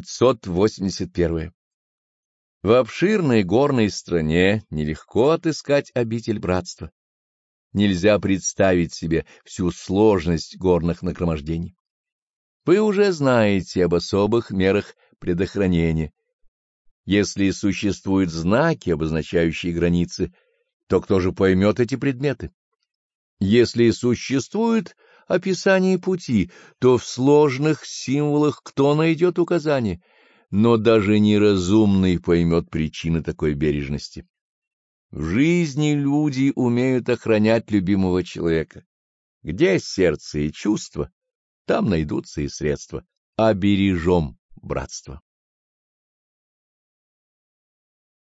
581. В обширной горной стране нелегко отыскать обитель братства. Нельзя представить себе всю сложность горных нагромождений. Вы уже знаете об особых мерах предохранения. Если существуют знаки, обозначающие границы, то кто же поймет эти предметы? Если существует описание пути, то в сложных символах кто найдет указание? Но даже неразумный поймет причины такой бережности. В жизни люди умеют охранять любимого человека. Где сердце и чувства, там найдутся и средства. Обережем братство.